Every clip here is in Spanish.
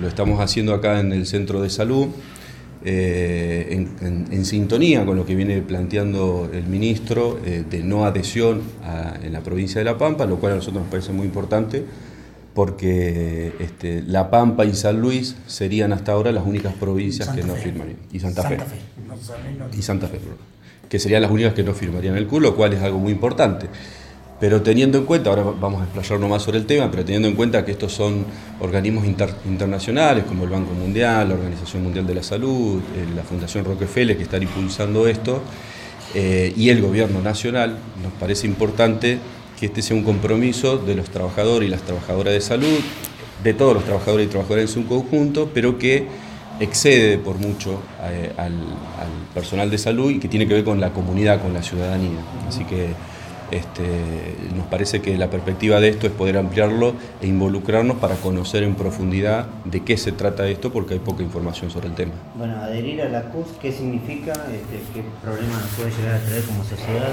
lo estamos haciendo acá en el centro de salud. Eh, en, sintonía con lo que viene planteando el ministro eh, de no adhesión en la provincia de La Pampa, lo cual a nosotros nos parece muy importante porque este, La Pampa y San Luis serían hasta ahora las únicas provincias que no firmarían. Y Santa, Fe. Y Santa Fe, que serían las únicas que no firmarían el CUR, lo cual es algo muy importante. Pero teniendo en cuenta, ahora vamos a explayarnos más sobre el tema, pero teniendo en cuenta que estos son organismos internacionales como el Banco Mundial, la Organización Mundial de la Salud, eh, la Fundación Rockefeller que están impulsando esto, eh, y el gobierno nacional, nos parece importante que este sea un compromiso de los trabajadores y las trabajadoras de salud, de todos los trabajadores y trabajadoras en su conjunto, pero que excede por mucho eh, al, al personal de salud y que tiene que ver con la comunidad, con la ciudadanía. Así que este, nos parece que la perspectiva de esto es poder ampliarlo e involucrarnos para conocer en profundidad de qué se trata esto, porque hay poca información sobre el tema. Bueno, adherir a la CUS, ¿qué significa? Este, ¿Qué problemas nos puede llegar a traer como sociedad?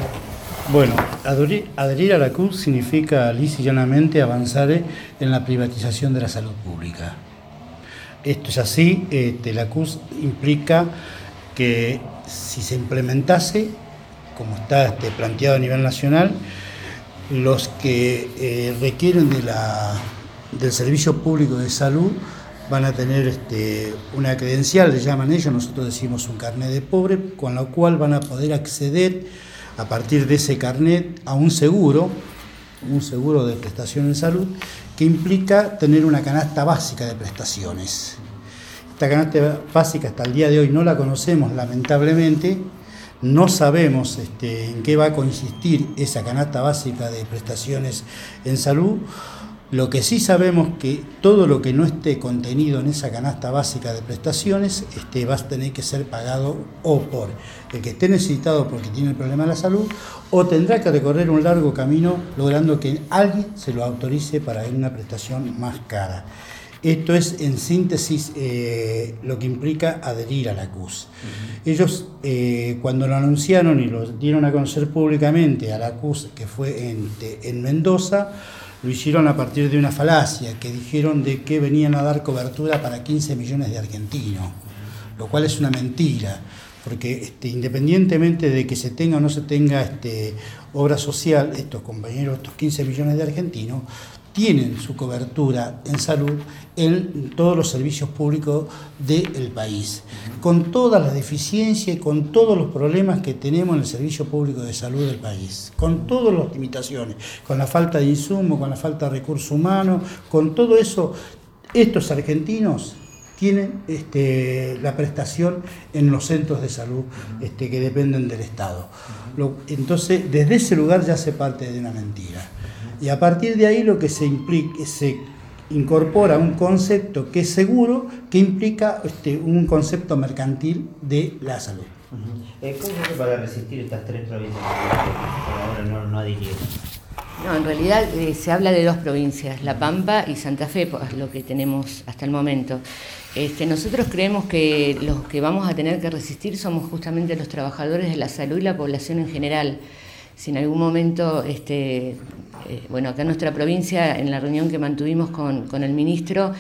Bueno, adherir, a la CUS significa lisa y llanamente avanzar en la privatización de la salud pública. Esto es así, este, la CUS implica que si se implementase como está este, planteado a nivel nacional, los que eh, requieren del servicio público de salud van a tener este, una credencial, le llaman ellos, nosotros decimos un carnet de pobre, con lo cual van a poder acceder a partir de ese carnet a un seguro, un seguro de prestación en salud, que implica tener una canasta básica de prestaciones. Esta canasta básica hasta el día de hoy no la conocemos lamentablemente, no sabemos este, en qué va a consistir esa canasta básica de prestaciones en salud. Lo que sí sabemos que todo lo que no esté contenido en esa canasta básica de prestaciones este, va a tener que ser pagado o por el que esté necesitado porque tiene el problema de la salud o tendrá que recorrer un largo camino logrando que alguien se lo autorice para una prestación más cara. Esto es, en síntesis, eh, lo que implica adherir a la CUS. Ellos, eh, cuando lo anunciaron y lo dieron a conocer públicamente a la CUS, que fue en, Mendoza, lo hicieron a partir de una falacia, que dijeron de que venían a dar cobertura para 15 millones de argentinos, lo cual es una mentira porque este, independientemente de que se tenga o no se tenga este, obra social, estos compañeros, estos 15 millones de argentinos, tienen su cobertura en salud en todos los servicios públicos del país, con todas las deficiencias y con todos los problemas que tenemos en el servicio público de salud del país, con todas las limitaciones, con la falta de insumos, con la falta de recursos humanos, con todo eso, estos argentinos tienen este, la prestación en los centros de salud este, que dependen del Estado. entonces, desde ese lugar ya se parte de una mentira. Y a partir de ahí lo que se, implica, se incorpora un concepto que es seguro, que implica este, un concepto mercantil de la salud. Eh, ¿Cómo se para resistir estas tres provincias que ahora no, no adhirieron? No, en realidad eh, se habla de dos provincias, La Pampa y Santa Fe, pues, lo que tenemos hasta el momento. Este, nosotros creemos que los que vamos a tener que resistir somos justamente los trabajadores de la salud y la población en general. Si en algún momento este, eh, bueno, acá en nuestra provincia, en la reunión que mantuvimos con, el ministro,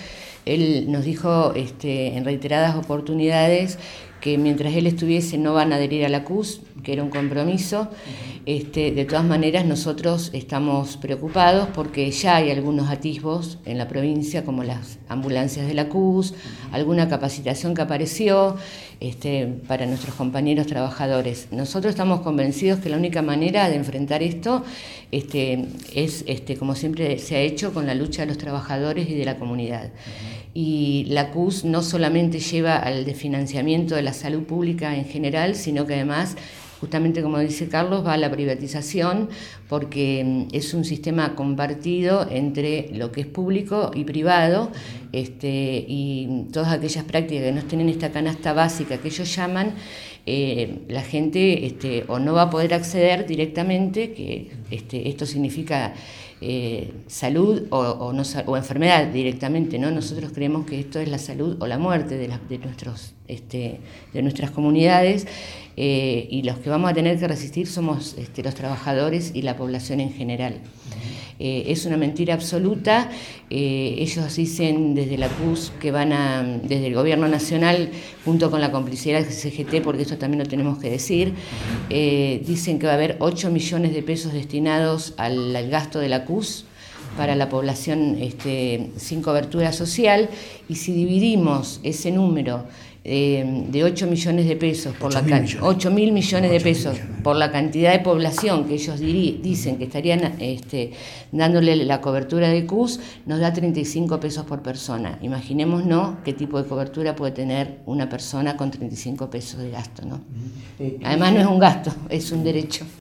él nos dijo este, en reiteradas oportunidades que mientras él estuviese no van a adherir a la CUS, que era un compromiso. Este, de todas maneras, nosotros estamos preocupados porque ya hay algunos atisbos en la provincia, como las ambulancias de la CUS, alguna capacitación que apareció este, para nuestros compañeros trabajadores. Nosotros estamos convencidos que la única manera de enfrentar esto este, es, como siempre se ha hecho, con la lucha de los trabajadores y de la comunidad y la CUS no solamente lleva al desfinanciamiento de la salud pública en general, sino que además justamente como dice Carlos, va a la privatización porque mm, es un sistema compartido entre lo que es público y privado este, y todas aquellas prácticas que no tienen esta canasta básica que ellos llaman, eh, la gente este, o no va a poder acceder directamente, que este, esto significa eh, salud o, enfermedad directamente, ¿no? Nosotros creemos que esto es la salud o la muerte de, nuestros, este, de nuestras comunidades eh, y los que vamos a tener que resistir somos los trabajadores y la población en general. Eh, es una mentira absoluta. Eh, ellos dicen desde la CUS que van a, desde el gobierno nacional, junto con la complicidad del CGT, porque esto también lo tenemos que decir, eh, dicen que va a haber 8 millones de pesos destinados al, al gasto de la CUS para la población este, sin cobertura social y si dividimos ese número eh, de 8 millones de pesos por la mil millones. 8 mil millones de 8 pesos millones. por la cantidad de población que ellos dicen que estarían este, dándole la cobertura de CUS, nos da 35 pesos por persona. Imaginémonos qué tipo de cobertura puede tener una persona con 35 pesos de gasto. ¿no? Además no es un gasto, es un derecho.